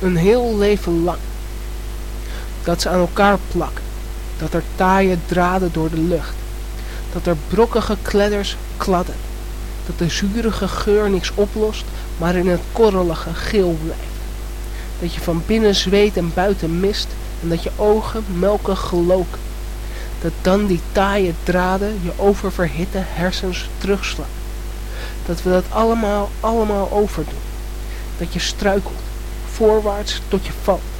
Een heel leven lang. Dat ze aan elkaar plakken. Dat er taaie draden door de lucht. Dat er brokkige kledders kladden. Dat de zurige geur niks oplost, maar in het korrelige geel blijft. Dat je van binnen zweet en buiten mist en dat je ogen melkig geloken. Dat dan die taaie draden je oververhitte hersens terugslaan. Dat we dat allemaal, allemaal overdoen. Dat je struikelt, voorwaarts tot je valt